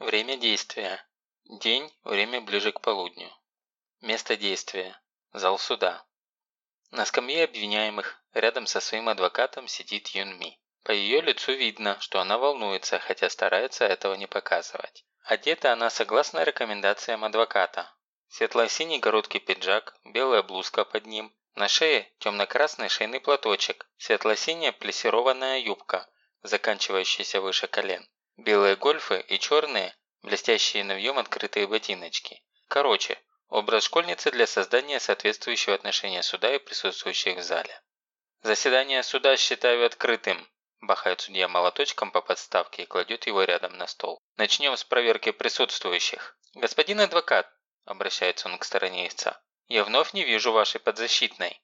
Время действия. День, время ближе к полудню. Место действия. Зал суда. На скамье обвиняемых рядом со своим адвокатом сидит Юн Ми. По ее лицу видно, что она волнуется, хотя старается этого не показывать. Одета она согласно рекомендациям адвоката. Светло-синий короткий пиджак, белая блузка под ним, на шее темно-красный шейный платочек, светло-синяя плессированная юбка, заканчивающаяся выше колен, белые гольфы и черные, блестящие навьем открытые ботиночки. Короче, образ школьницы для создания соответствующего отношения суда и присутствующих в зале. «Заседание суда считаю открытым», бахает судья молоточком по подставке и кладет его рядом на стол. «Начнем с проверки присутствующих. Господин адвокат», обращается он к стороне истца, я вновь не вижу вашей подзащитной».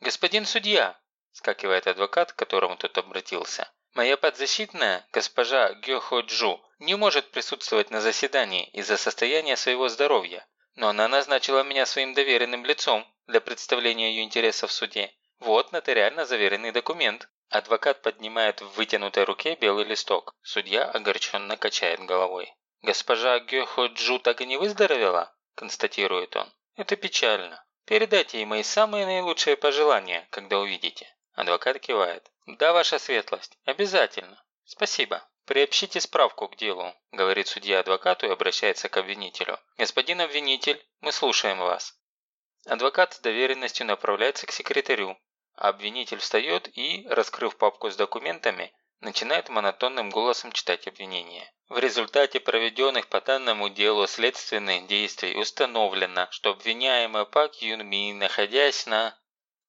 «Господин судья!» – скакивает адвокат, к которому тут обратился. «Моя подзащитная, госпожа Гёхо Джу, не может присутствовать на заседании из-за состояния своего здоровья, но она назначила меня своим доверенным лицом для представления ее интересов в суде. Вот нотариально заверенный документ». Адвокат поднимает в вытянутой руке белый листок. Судья огорченно качает головой. «Госпожа Гёхо Джу так и не выздоровела?» – констатирует он. Это печально. Передайте ей мои самые наилучшие пожелания, когда увидите». Адвокат кивает. «Да, ваша светлость, обязательно. Спасибо. Приобщите справку к делу», – говорит судья адвокату и обращается к обвинителю. «Господин обвинитель, мы слушаем вас». Адвокат с доверенностью направляется к секретарю, обвинитель встает и, раскрыв папку с документами, начинает монотонным голосом читать обвинение. В результате проведенных по данному делу следственных действий установлено, что обвиняемый Пак Юн Ми, находясь на...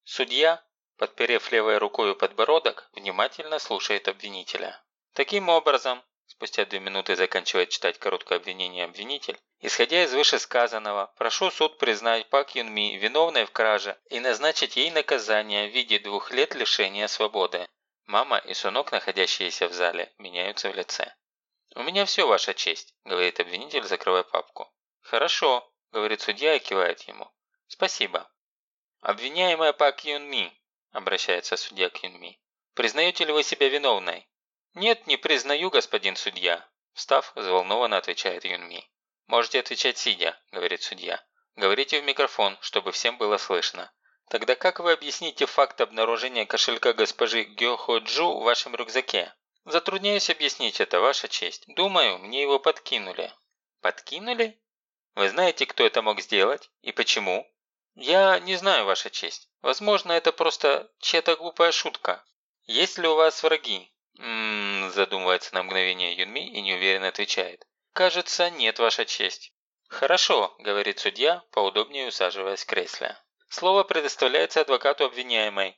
Судья, подперев левой рукой подбородок, внимательно слушает обвинителя. Таким образом, спустя две минуты заканчивает читать короткое обвинение обвинитель, исходя из вышесказанного, прошу суд признать Пак Юн Ми виновной в краже и назначить ей наказание в виде двух лет лишения свободы. Мама и сынок, находящиеся в зале, меняются в лице. «У меня все, Ваша честь», – говорит обвинитель, закрывая папку. «Хорошо», – говорит судья и кивает ему. «Спасибо». «Обвиняемая Пак Юн Ми», – обращается судья к Юн Ми. «Признаете ли вы себя виновной?» «Нет, не признаю, господин судья», – встав, взволнованно отвечает Юн Ми. «Можете отвечать сидя», – говорит судья. «Говорите в микрофон, чтобы всем было слышно. Тогда как вы объясните факт обнаружения кошелька госпожи Гёхо Джу в вашем рюкзаке? Затрудняюсь объяснить это, ваша честь. Думаю, мне его подкинули. Подкинули? Вы знаете, кто это мог сделать? И почему? Я не знаю, ваша честь. Возможно, это просто чья-то глупая шутка. Есть ли у вас враги? Ммм, задумывается на мгновение Юнми и неуверенно отвечает. Кажется, нет, ваша честь. Хорошо, говорит судья, поудобнее усаживаясь в кресле. Слово предоставляется адвокату обвиняемой.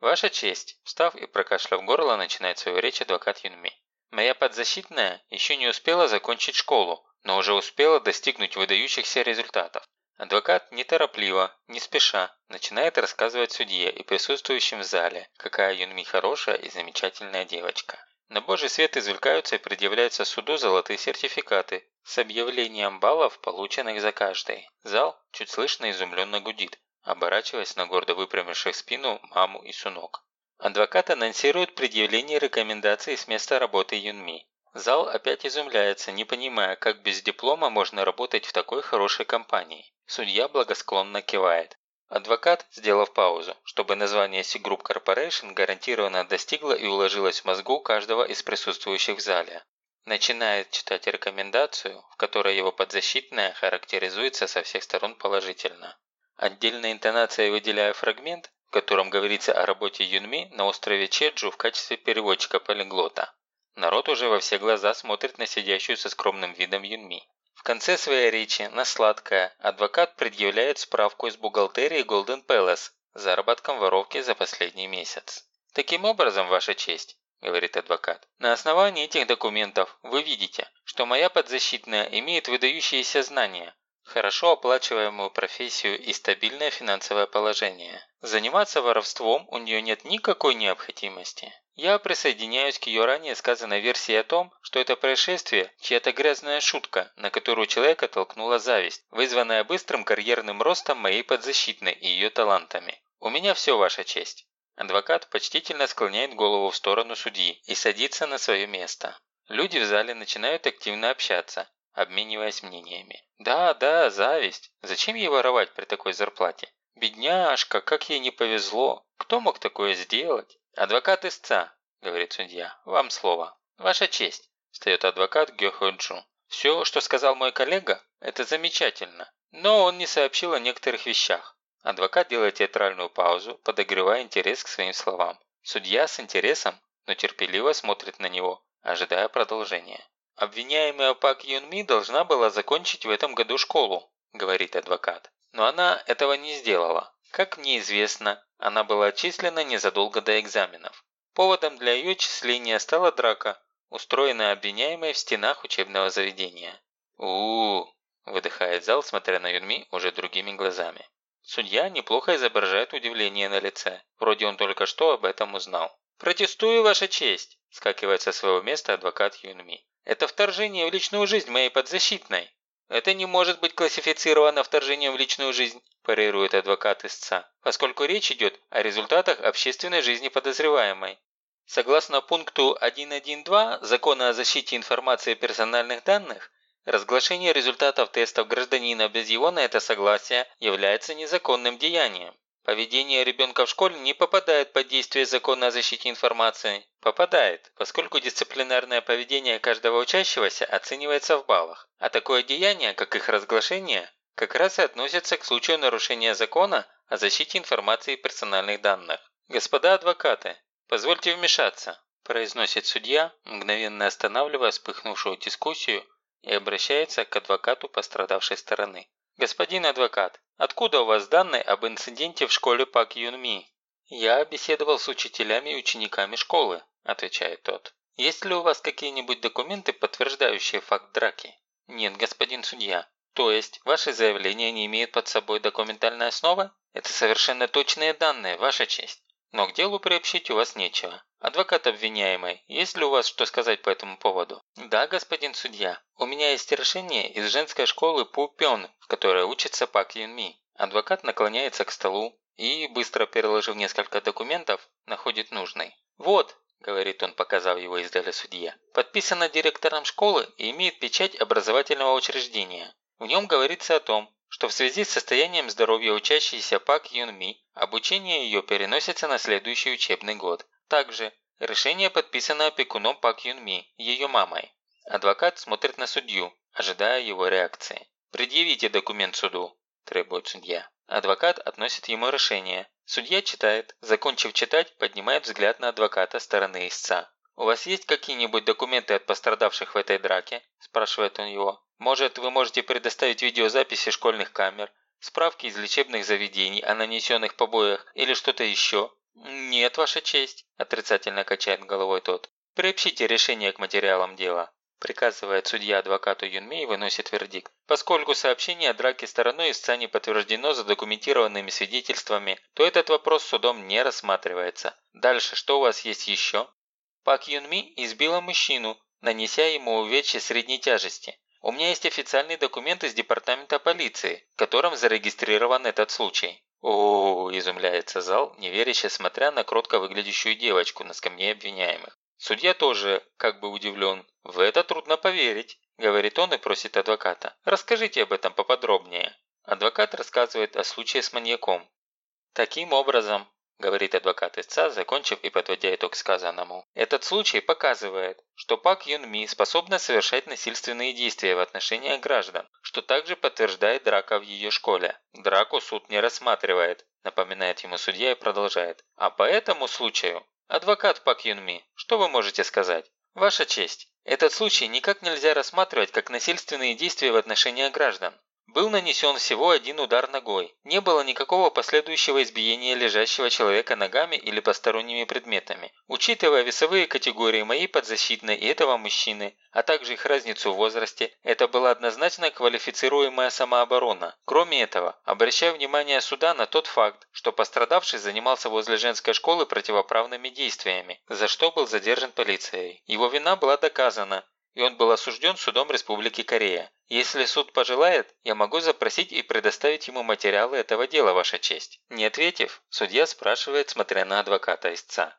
Ваша честь, встав и прокашляв горло, начинает свою речь адвокат Юнми. Моя подзащитная еще не успела закончить школу, но уже успела достигнуть выдающихся результатов. Адвокат неторопливо, не спеша, начинает рассказывать судье и присутствующим в зале, какая Юнми хорошая и замечательная девочка. На божий свет извлекаются и предъявляются суду золотые сертификаты с объявлением баллов, полученных за каждый. Зал чуть слышно изумленно гудит оборачиваясь на гордо выпрямивших спину маму и сунок. Адвокат анонсирует предъявление рекомендаций с места работы Юнми. Зал опять изумляется, не понимая, как без диплома можно работать в такой хорошей компании. Судья благосклонно кивает. Адвокат, сделав паузу, чтобы название C-Group Corporation гарантированно достигло и уложилось в мозгу каждого из присутствующих в зале, начинает читать рекомендацию, в которой его подзащитная характеризуется со всех сторон положительно. Отдельной интонацией выделяю фрагмент, в котором говорится о работе Юнми на острове Чеджу в качестве переводчика-полиглота. Народ уже во все глаза смотрит на сидящую со скромным видом Юнми. Конце своей речи, на сладкое, адвокат предъявляет справку из бухгалтерии Golden Palace с заработком воровки за последний месяц. «Таким образом, Ваша честь», – говорит адвокат, – «на основании этих документов вы видите, что моя подзащитная имеет выдающиеся знания, хорошо оплачиваемую профессию и стабильное финансовое положение. Заниматься воровством у нее нет никакой необходимости. Я присоединяюсь к ее ранее сказанной версии о том, что это происшествие – чья-то грязная шутка, на которую человека толкнула зависть, вызванная быстрым карьерным ростом моей подзащитной и ее талантами. У меня все, Ваша честь. Адвокат почтительно склоняет голову в сторону судьи и садится на свое место. Люди в зале начинают активно общаться, обмениваясь мнениями. «Да, да, зависть. Зачем ей воровать при такой зарплате? Бедняжка, как ей не повезло. Кто мог такое сделать?» «Адвокат истца», – говорит судья. «Вам слово». «Ваша честь», – встает адвокат Гёходжу. «Все, что сказал мой коллега, это замечательно. Но он не сообщил о некоторых вещах. Адвокат делает театральную паузу, подогревая интерес к своим словам. Судья с интересом, но терпеливо смотрит на него, ожидая продолжения. «Обвиняемая Пак Юн Ми должна была закончить в этом году школу», – говорит адвокат. «Но она этого не сделала. Как мне известно, она была отчислена незадолго до экзаменов. Поводом для ее отчисления стала драка, устроенная обвиняемой в стенах учебного заведения. у, -у, выдыхает зал, смотря на Юнми уже другими глазами. Судья неплохо изображает удивление на лице. Вроде он только что об этом узнал. «Протестую, Ваша честь!» – скакивает со своего места адвокат Юнми. «Это вторжение в личную жизнь моей подзащитной!» «Это не может быть классифицировано вторжением в личную жизнь», – парирует адвокат истца, поскольку речь идет о результатах общественной жизни подозреваемой. Согласно пункту 1.1.2 Закона о защите информации персональных данных, Разглашение результатов тестов гражданина без его на это согласия является незаконным деянием. Поведение ребенка в школе не попадает под действие закона о защите информации. Попадает, поскольку дисциплинарное поведение каждого учащегося оценивается в баллах. А такое деяние, как их разглашение, как раз и относится к случаю нарушения закона о защите информации и персональных данных. Господа адвокаты, позвольте вмешаться, произносит судья, мгновенно останавливая вспыхнувшую дискуссию и обращается к адвокату пострадавшей стороны. «Господин адвокат, откуда у вас данные об инциденте в школе Пак Юн Ми?» «Я беседовал с учителями и учениками школы», – отвечает тот. «Есть ли у вас какие-нибудь документы, подтверждающие факт драки?» «Нет, господин судья. То есть, ваши заявления не имеют под собой документальной основы? Это совершенно точные данные, ваша честь. Но к делу приобщить у вас нечего. Адвокат обвиняемый, есть ли у вас что сказать по этому поводу? Да, господин судья. У меня есть решение из женской школы Пупен, в которой учится Пак Юн Ми. Адвокат наклоняется к столу и, быстро переложив несколько документов, находит нужный. Вот, говорит он, показав его издали судья, подписано директором школы и имеет печать образовательного учреждения. В нем говорится о том, что в связи с состоянием здоровья учащейся Пак Юн Ми обучение ее переносится на следующий учебный год. Также решение подписано опекуном Пак Юн Ми, ее мамой. Адвокат смотрит на судью, ожидая его реакции. «Предъявите документ суду», – требует судья. Адвокат относит ему решение. Судья читает. Закончив читать, поднимает взгляд на адвоката стороны истца. «У вас есть какие-нибудь документы от пострадавших в этой драке?» – спрашивает он его. Может, вы можете предоставить видеозаписи школьных камер, справки из лечебных заведений о нанесенных побоях или что-то еще? Нет, ваша честь, отрицательно качает головой тот. Приобщите решение к материалам дела. Приказывает судья адвокату Юнми и выносит вердикт. Поскольку сообщение о драке стороной истца не подтверждено задокументированными свидетельствами, то этот вопрос судом не рассматривается. Дальше, что у вас есть еще? Пак Юнми избила мужчину, нанеся ему увечья средней тяжести. У меня есть официальный документ из департамента полиции, в котором зарегистрирован этот случай. О, изумляется зал, неверяще смотря на кротко выглядящую девочку на скамье обвиняемых. Судья тоже как бы удивлен. В это трудно поверить, говорит он и просит адвоката. Расскажите об этом поподробнее. Адвокат рассказывает о случае с маньяком. Таким образом, говорит адвокат истца, закончив и подводя итог сказанному. Этот случай показывает, что Пак Юн Ми способна совершать насильственные действия в отношении граждан, что также подтверждает драка в ее школе. Драку суд не рассматривает, напоминает ему судья и продолжает. А по этому случаю, адвокат Пак Юн Ми, что вы можете сказать? Ваша честь, этот случай никак нельзя рассматривать как насильственные действия в отношении граждан. Был нанесен всего один удар ногой. Не было никакого последующего избиения лежащего человека ногами или посторонними предметами. Учитывая весовые категории моей подзащитной и этого мужчины, а также их разницу в возрасте, это была однозначно квалифицируемая самооборона. Кроме этого, обращаю внимание суда на тот факт, что пострадавший занимался возле женской школы противоправными действиями, за что был задержан полицией. Его вина была доказана, и он был осужден судом Республики Корея. Если суд пожелает, я могу запросить и предоставить ему материалы этого дела, Ваша честь». Не ответив, судья спрашивает, смотря на адвоката истца.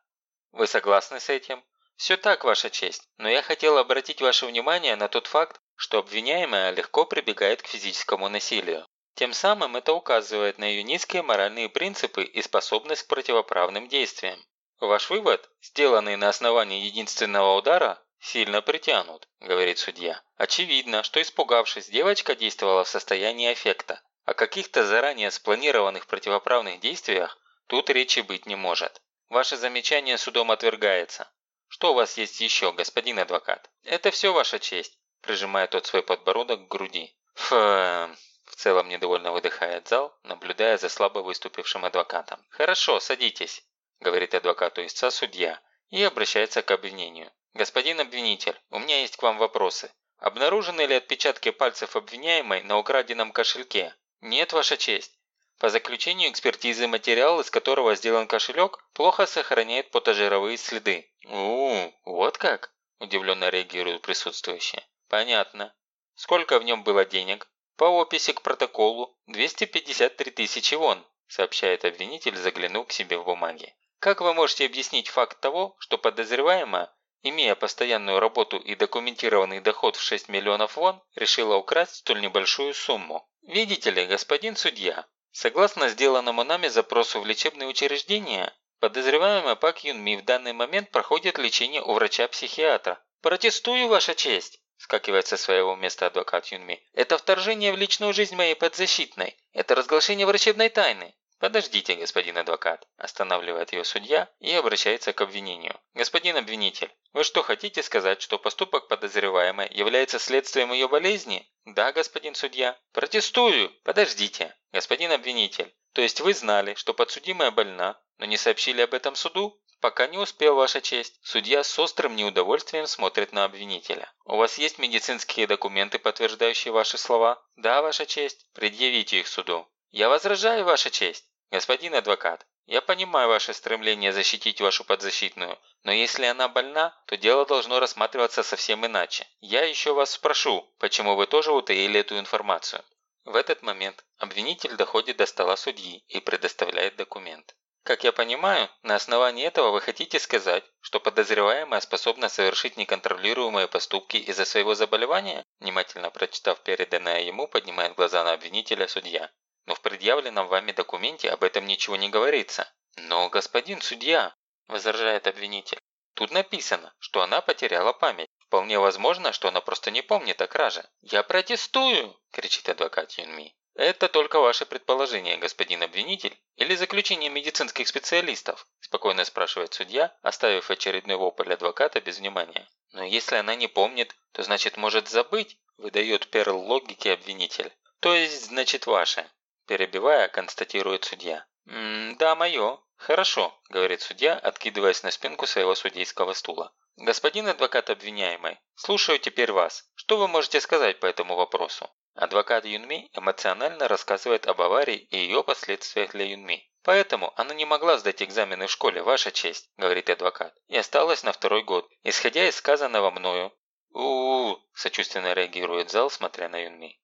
«Вы согласны с этим?» «Все так, Ваша честь, но я хотел обратить ваше внимание на тот факт, что обвиняемая легко прибегает к физическому насилию. Тем самым это указывает на ее низкие моральные принципы и способность к противоправным действиям. Ваш вывод, сделанный на основании единственного удара, сильно притянут, говорит судья. Очевидно, что испугавшись, девочка действовала в состоянии аффекта. О каких-то заранее спланированных противоправных действиях тут речи быть не может. Ваше замечание судом отвергается. Что у вас есть еще, господин адвокат? Это все ваша честь, прижимая тот свой подбородок к груди. Фу, в целом недовольно выдыхает зал, наблюдая за слабо выступившим адвокатом. «Хорошо, садитесь», – говорит адвокату истца судья и обращается к обвинению. «Господин обвинитель, у меня есть к вам вопросы. Обнаружены ли отпечатки пальцев обвиняемой на украденном кошельке? Нет, ваша честь. По заключению экспертизы материал, из которого сделан кошелек, плохо сохраняет потажировые следы. у вот как?» – удивленно реагируют присутствующие. «Понятно. Сколько в нем было денег?» «По описи к протоколу 253 тысячи вон», – сообщает обвинитель, заглянув к себе в бумаги. «Как вы можете объяснить факт того, что подозреваемая, имея постоянную работу и документированный доход в 6 миллионов вон, решила украсть столь небольшую сумму? Видите ли, господин судья, Согласно сделанному нами запросу в лечебное учреждение, подозреваемая Пак Юн Ми в данный момент проходит лечение у врача-психиатра. «Протестую, Ваша честь!» – скакивает со своего места адвокат Юнми. «Это вторжение в личную жизнь моей подзащитной. Это разглашение врачебной тайны. «Подождите, господин адвокат», – останавливает ее судья и обращается к обвинению. «Господин обвинитель, вы что, хотите сказать, что поступок подозреваемой является следствием ее болезни?» «Да, господин судья». «Протестую!» «Подождите, господин обвинитель, то есть вы знали, что подсудимая больна, но не сообщили об этом суду?» «Пока не успел, Ваша честь». Судья с острым неудовольствием смотрит на обвинителя. «У вас есть медицинские документы, подтверждающие ваши слова?» «Да, Ваша честь». «Предъявите их суду». «Я возражаю, Ваша честь». «Господин адвокат, я понимаю ваше стремление защитить вашу подзащитную, но если она больна, то дело должно рассматриваться совсем иначе. Я еще вас спрошу, почему вы тоже утаили эту информацию?» В этот момент обвинитель доходит до стола судьи и предоставляет документ. Как я понимаю, на основании этого вы хотите сказать, что подозреваемая способна совершить неконтролируемые поступки из-за своего заболевания? Внимательно прочитав переданное ему, поднимает глаза на обвинителя судья но в предъявленном вами документе об этом ничего не говорится. Но, господин судья, возражает обвинитель, тут написано, что она потеряла память. Вполне возможно, что она просто не помнит о краже. «Я протестую!» – кричит адвокат Юнми. «Это только ваше предположение, господин обвинитель, или заключение медицинских специалистов?» – спокойно спрашивает судья, оставив очередной вопль адвоката без внимания. «Но если она не помнит, то значит может забыть?» – выдает перл логики обвинитель. «То есть, значит, ваше. Перебивая, констатирует судья. «Да, мое. Хорошо», – говорит судья, откидываясь на спинку своего судейского стула. «Господин адвокат обвиняемый, слушаю теперь вас. Что вы можете сказать по этому вопросу?» Адвокат Юнми эмоционально рассказывает об аварии и ее последствиях для Юнми. «Поэтому она не могла сдать экзамены в школе, ваша честь», – говорит адвокат, – «и осталась на второй год. Исходя из сказанного мною...» «У-у-у», – сочувственно реагирует зал, смотря на Юнми.